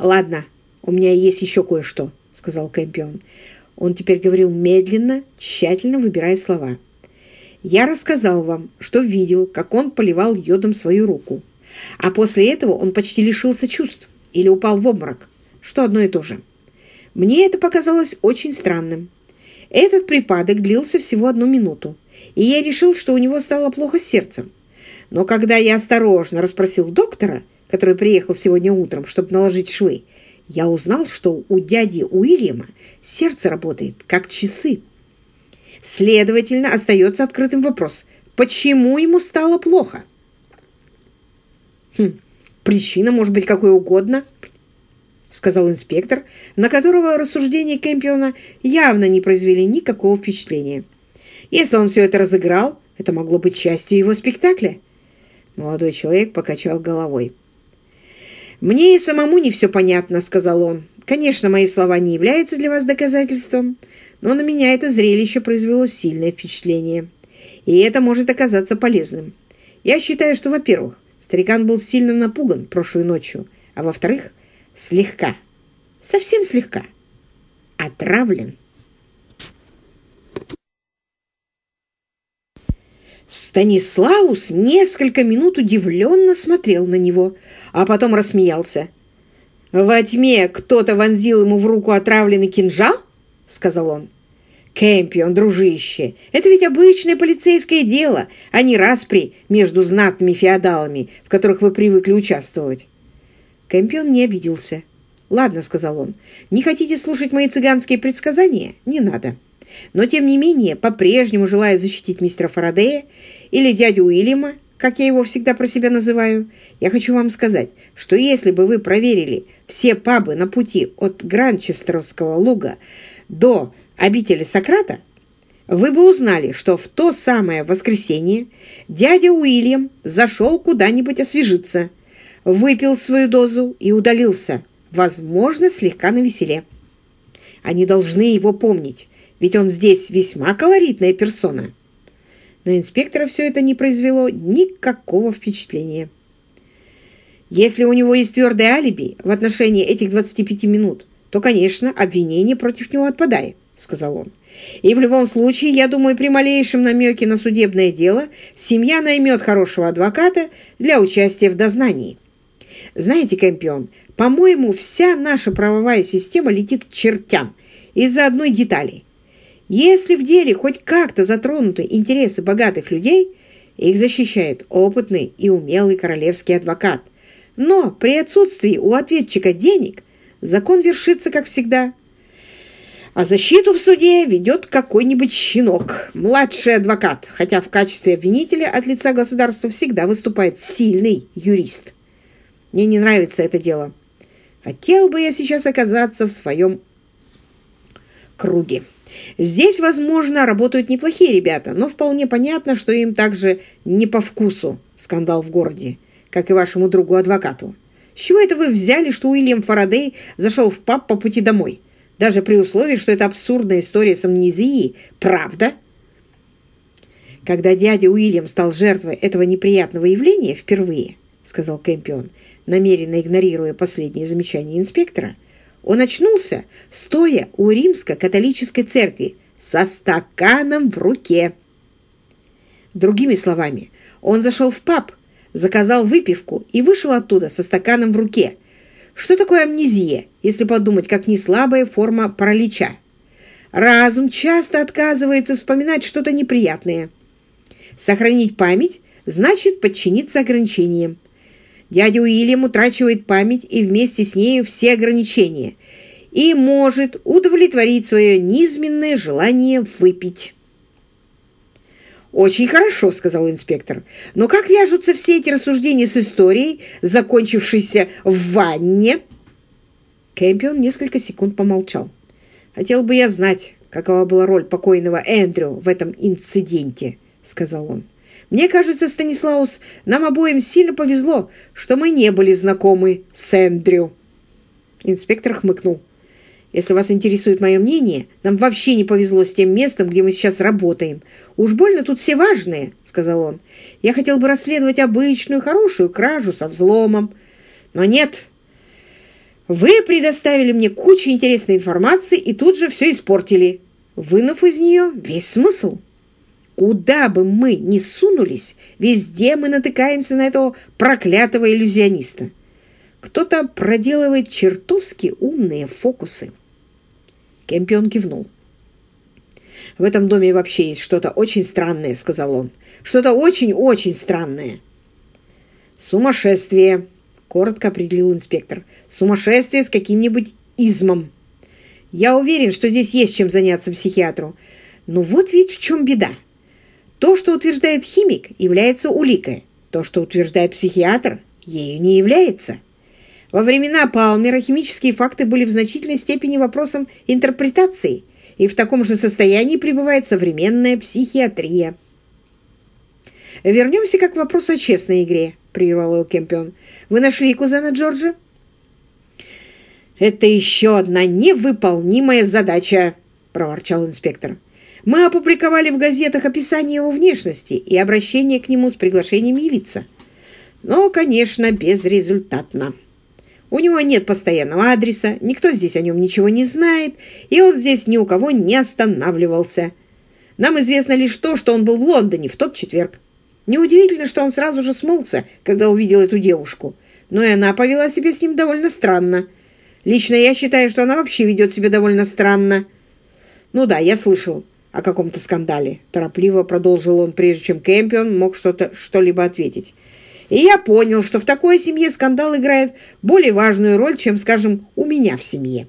«Ладно, у меня есть еще кое-что», — сказал Кэмпион. Он теперь говорил медленно, тщательно выбирая слова. «Я рассказал вам, что видел, как он поливал йодом свою руку. А после этого он почти лишился чувств или упал в обморок, что одно и то же. Мне это показалось очень странным. Этот припадок длился всего одну минуту, и я решил, что у него стало плохо с сердцем. Но когда я осторожно расспросил доктора, который приехал сегодня утром, чтобы наложить швы, я узнал, что у дяди Уильяма сердце работает как часы. Следовательно, остается открытым вопрос, почему ему стало плохо? Хм, причина может быть какой угодно, сказал инспектор, на которого рассуждения Кэмпиона явно не произвели никакого впечатления. Если он все это разыграл, это могло быть частью его спектакля. Молодой человек покачал головой. «Мне и самому не все понятно», — сказал он. «Конечно, мои слова не являются для вас доказательством, но на меня это зрелище произвело сильное впечатление. И это может оказаться полезным. Я считаю, что, во-первых, старикан был сильно напуган прошлой ночью, а во-вторых, слегка, совсем слегка, отравлен». Станислаус несколько минут удивленно смотрел на него, а потом рассмеялся. «Во тьме кто-то вонзил ему в руку отравленный кинжал?» — сказал он. «Кэмпион, дружище, это ведь обычное полицейское дело, а не распри между знатными феодалами, в которых вы привыкли участвовать». Кэмпион не обиделся. «Ладно», — сказал он, — «не хотите слушать мои цыганские предсказания? Не надо». Но, тем не менее, по-прежнему желая защитить мистера Фарадея или дядю Уильяма, как я его всегда про себя называю, я хочу вам сказать, что если бы вы проверили все пабы на пути от Гранчестеровского луга до обители Сократа, вы бы узнали, что в то самое воскресенье дядя Уильям зашел куда-нибудь освежиться, выпил свою дозу и удалился, возможно, слегка навеселе. Они должны его помнить, ведь он здесь весьма колоритная персона. На инспектора все это не произвело никакого впечатления. Если у него есть твердое алиби в отношении этих 25 минут, то, конечно, обвинение против него отпадает, сказал он. И в любом случае, я думаю, при малейшем намеке на судебное дело семья наймет хорошего адвоката для участия в дознании. Знаете, Кэмпион, по-моему, вся наша правовая система летит к чертям из-за одной детали – если в деле хоть как-то затронуты интересы богатых людей, их защищает опытный и умелый королевский адвокат. Но при отсутствии у ответчика денег закон вершится, как всегда. А защиту в суде ведет какой-нибудь щенок, младший адвокат, хотя в качестве обвинителя от лица государства всегда выступает сильный юрист. Мне не нравится это дело. Хотел бы я сейчас оказаться в своем круге. Здесь, возможно, работают неплохие ребята, но вполне понятно, что им также не по вкусу скандал в городе, как и вашему другу-адвокату. С чего это вы взяли, что Уильям Фарадей зашел в паб по пути домой? Даже при условии, что это абсурдная история с амнезией, правда? Когда дядя Уильям стал жертвой этого неприятного явления впервые, сказал Кэмпион, намеренно игнорируя последнее замечание инспектора, — он очнулся, стоя у римско-католической церкви со стаканом в руке. Другими словами, он зашел в паб, заказал выпивку и вышел оттуда со стаканом в руке. Что такое амнезия, если подумать, как неслабая форма паралича? Разум часто отказывается вспоминать что-то неприятное. Сохранить память значит подчиниться ограничениям. Дядя Уильям утрачивает память и вместе с нею все ограничения и может удовлетворить свое низменное желание выпить. «Очень хорошо», — сказал инспектор. «Но как вяжутся все эти рассуждения с историей, закончившейся в ванне?» Кэмпион несколько секунд помолчал. «Хотел бы я знать, какова была роль покойного Эндрю в этом инциденте», — сказал он. Мне кажется, Станислаус, нам обоим сильно повезло, что мы не были знакомы с Эндрю. Инспектор хмыкнул. Если вас интересует мое мнение, нам вообще не повезло с тем местом, где мы сейчас работаем. Уж больно тут все важные, сказал он. Я хотел бы расследовать обычную хорошую кражу со взломом. Но нет. Вы предоставили мне кучу интересной информации и тут же все испортили, вынув из нее весь смысл. Куда бы мы ни сунулись, везде мы натыкаемся на этого проклятого иллюзиониста. Кто-то проделывает чертовски умные фокусы. Кемпион кивнул. «В этом доме вообще есть что-то очень странное», — сказал он. «Что-то очень-очень странное». «Сумасшествие», — коротко определил инспектор. «Сумасшествие с каким-нибудь измом. Я уверен, что здесь есть чем заняться психиатру. Но вот ведь в чем беда. То, что утверждает химик, является уликой. То, что утверждает психиатр, ею не является». Во времена Палмера химические факты были в значительной степени вопросом интерпретации, и в таком же состоянии пребывает современная психиатрия. «Вернемся как к вопросу о честной игре», — прервал его Кемпион. «Вы нашли кузена Джорджа?» «Это еще одна невыполнимая задача», — проворчал инспектор. «Мы опубликовали в газетах описание его внешности и обращение к нему с приглашением явиться. Но, конечно, безрезультатно». У него нет постоянного адреса, никто здесь о нем ничего не знает, и он здесь ни у кого не останавливался. Нам известно лишь то, что он был в Лондоне в тот четверг. Неудивительно, что он сразу же смылся, когда увидел эту девушку. Но и она повела себя с ним довольно странно. Лично я считаю, что она вообще ведет себя довольно странно. Ну да, я слышал о каком-то скандале. Торопливо продолжил он, прежде чем Кэмпион мог что-то что-либо ответить. И я понял, что в такой семье скандал играет более важную роль, чем, скажем, у меня в семье.